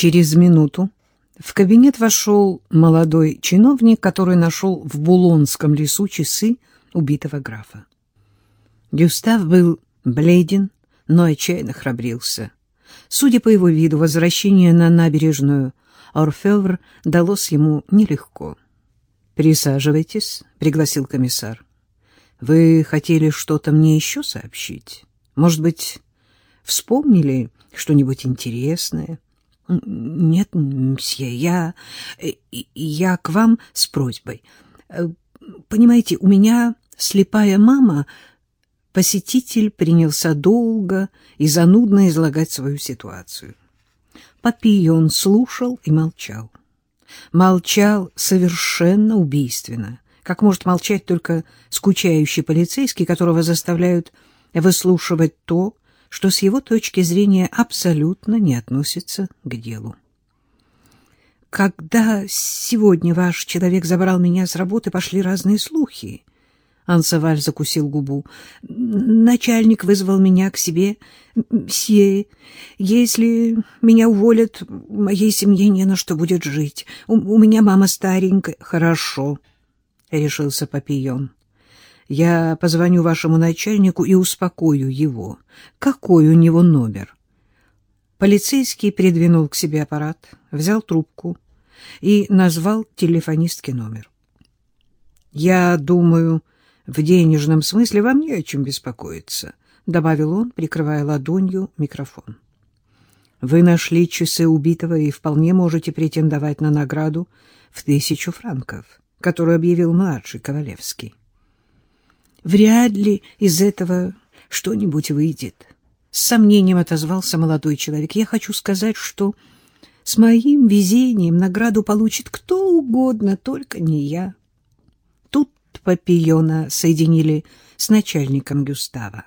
Через минуту в кабинет вошел молодой чиновник, который нашел в Булонском лесу часы убитого графа. Гюстав был бледен, но отчаянно храбрился. Судя по его виду, возвращение на набережную Орфевр далось ему нелегко. «Присаживайтесь», — пригласил комиссар. «Вы хотели что-то мне еще сообщить? Может быть, вспомнили что-нибудь интересное?» «Нет, мсье, я... я к вам с просьбой. Понимаете, у меня слепая мама...» Посетитель принялся долго и занудно излагать свою ситуацию. Папион слушал и молчал. Молчал совершенно убийственно, как может молчать только скучающий полицейский, которого заставляют выслушивать то, что с его точки зрения абсолютно не относится к делу. Когда сегодня ваш человек забрал меня с работы, пошли разные слухи. Ансаваль закусил губу. Начальник вызвал меня к себе. «Мсье, если меня уволят, моей семье не на что будет жить. У, у меня мама старенькая». «Хорошо», — решился Папион. «Я позвоню вашему начальнику и успокою его. Какой у него номер?» Полицейский придвинул к себе аппарат, взял трубку и назвал телефонистке номер. «Я думаю...» В денежном смысле вам не о чем беспокоиться, — добавил он, прикрывая ладонью микрофон. Вы нашли часы убитого и вполне можете претендовать на награду в тысячу франков, которую объявил младший Ковалевский. Вряд ли из этого что-нибудь выйдет. С сомнением отозвался молодой человек. Я хочу сказать, что с моим везением награду получит кто угодно, только не я. Папиона соединили с начальником Гюстава.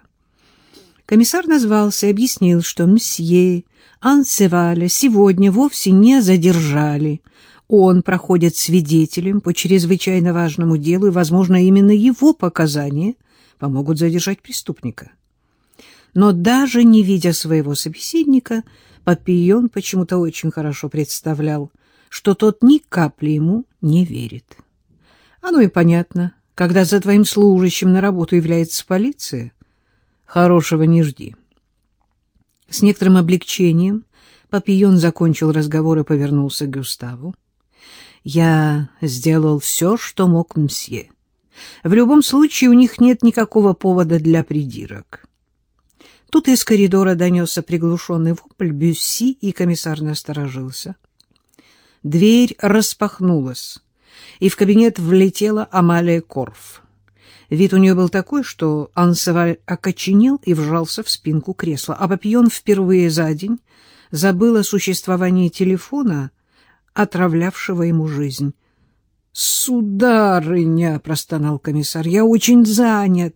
Комиссар назвался и объяснил, что мсье Ансеваля сегодня вовсе не задержали. Он проходит свидетелем по чрезвычайно важному делу, и, возможно, именно его показания помогут задержать преступника. Но даже не видя своего собеседника, Папион почему-то очень хорошо представлял, что тот ни капли ему не верит. Оно и понятно когда за твоим служащим на работу является полиция, хорошего не жди. С некоторым облегчением Папион закончил разговор и повернулся к Гюставу. «Я сделал все, что мог мсье. В любом случае у них нет никакого повода для придирок». Тут из коридора донесся приглушенный вопль Бюсси, и комиссар насторожился. Дверь распахнулась и в кабинет влетела Амалия Корф. Вид у нее был такой, что Ансеваль окоченел и вжался в спинку кресла, а Папион впервые за день забыл о существовании телефона, отравлявшего ему жизнь. «Сударыня!» — простонал комиссар. «Я очень занят».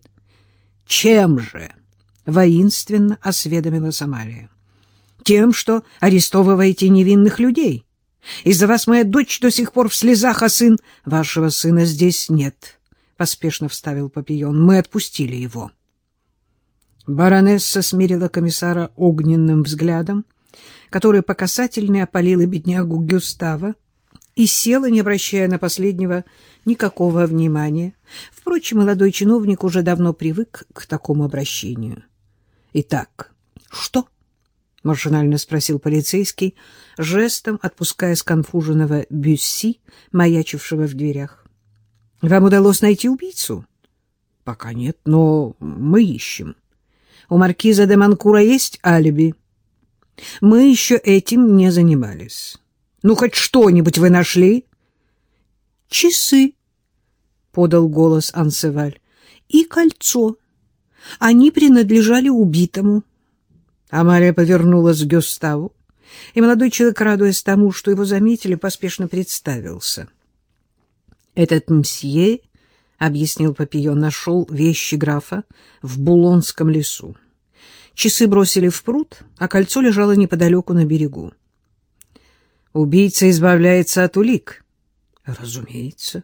«Чем же?» — воинственно осведомила Самария. «Тем, что арестовываете невинных людей. Из-за вас моя дочь до сих пор в слезах, а сын... Вашего сына здесь нет, — поспешно вставил Папион. Мы отпустили его. Баронесса смирила комиссара огненным взглядом, который по касательной опалила беднягу Гюстава, и села, не обращая на последнего никакого внимания. Впрочем, молодой чиновник уже давно привык к такому обращению. «Итак, что?» машинально спросил полицейский, жестом отпуская сконфуженного Бюсси, маячившего в дверях. — Вам удалось найти убийцу? — Пока нет, но мы ищем. У маркиза де Манкура есть алиби. Мы еще этим не занимались. Ну, хоть что-нибудь вы нашли? — Часы, — подал голос Ансеваль, — и кольцо. Они принадлежали убитому. — Амалия повернулась к Гюставу, и молодой человек, радуясь тому, что его заметили, поспешно представился. «Этот мсье, — объяснил Папион, — нашел вещи графа в Булонском лесу. Часы бросили в пруд, а кольцо лежало неподалеку на берегу. Убийца избавляется от улик. Разумеется.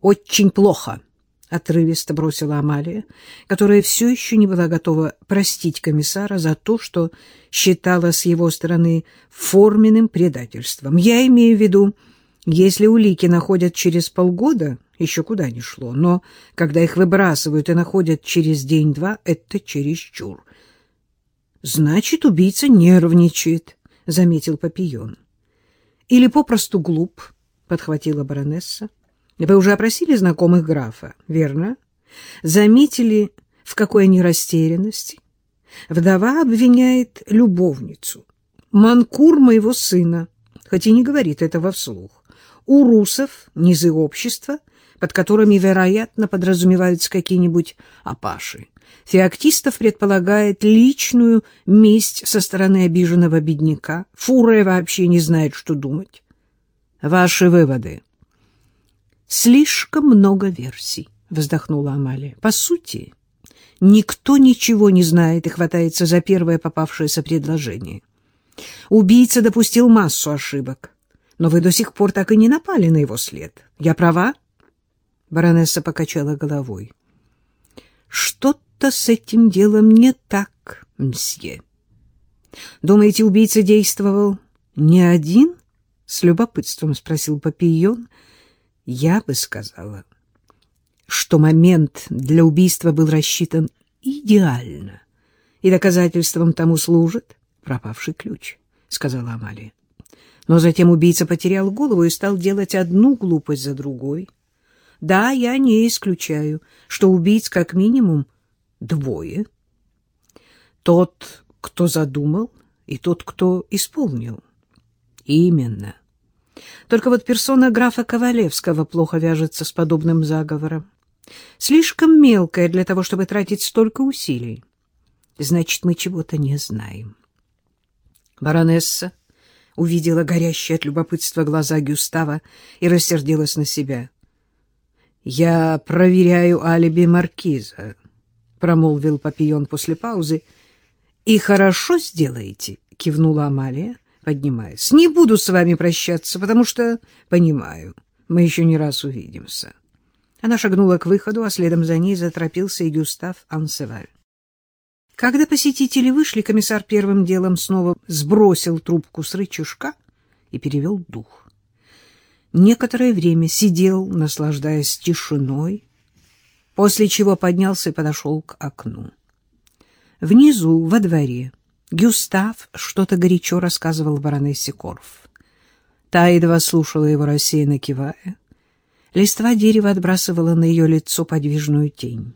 Очень плохо, отрывисто бросила Амалия, которая все еще не была готова простить комиссара за то, что считала с его стороны форменным предательством. Я имею в виду, если улики находят через полгода, еще куда ни шло, но когда их выбрасывают и находят через день-два, это чересчур. Значит, убийца нервничает, — заметил Папион. Или попросту глуп, — подхватила баронесса. Вы уже опросили знакомых графа, верно? Заметили, в какой они растерянности? Вдова обвиняет любовницу. Манкур моего сына, хоть и не говорит этого вслух. У русов низы общества, под которыми, вероятно, подразумеваются какие-нибудь апаши. Феоктистов предполагает личную месть со стороны обиженного бедняка. Фурая вообще не знает, что думать. Ваши выводы. Слишком много версий, вздохнула Амалия. По сути, никто ничего не знает и хватается за первое попавшееся предложение. Убийца допустил массу ошибок, но вы до сих пор так и не напали на его след. Я права? Баронесса покачала головой. Что-то с этим делом не так, мсье. Думаете, убийца действовал не один? С любопытством спросил Папийон, — я бы сказала, что момент для убийства был рассчитан идеально, и доказательством тому служит пропавший ключ, — сказала Амалия. Но затем убийца потерял голову и стал делать одну глупость за другой. Да, я не исключаю, что убийц как минимум двое. Тот, кто задумал, и тот, кто исполнил. Именно. Только вот персона графа Ковалевского плохо вяжется с подобным заговором. Слишком мелкая для того, чтобы тратить столько усилий. Значит, мы чего-то не знаем. Баронесса увидела горящие от любопытства глаза Гюстава и рассердилась на себя. — Я проверяю алиби маркиза, — промолвил Папион после паузы. — И хорошо сделаете, — кивнула Амалия поднимаясь. — Не буду с вами прощаться, потому что, понимаю, мы еще не раз увидимся. Она шагнула к выходу, а следом за ней заторопился и Гюстав Ансеваль. Когда посетители вышли, комиссар первым делом снова сбросил трубку с рычажка и перевел дух. Некоторое время сидел, наслаждаясь тишиной, после чего поднялся и подошел к окну. Внизу, во дворе, Гюстав что-то горячо рассказывал баронессе Корф. Та едва слушала его, рассеянно кивая. Листва дерева отбрасывала на ее лицо подвижную тень.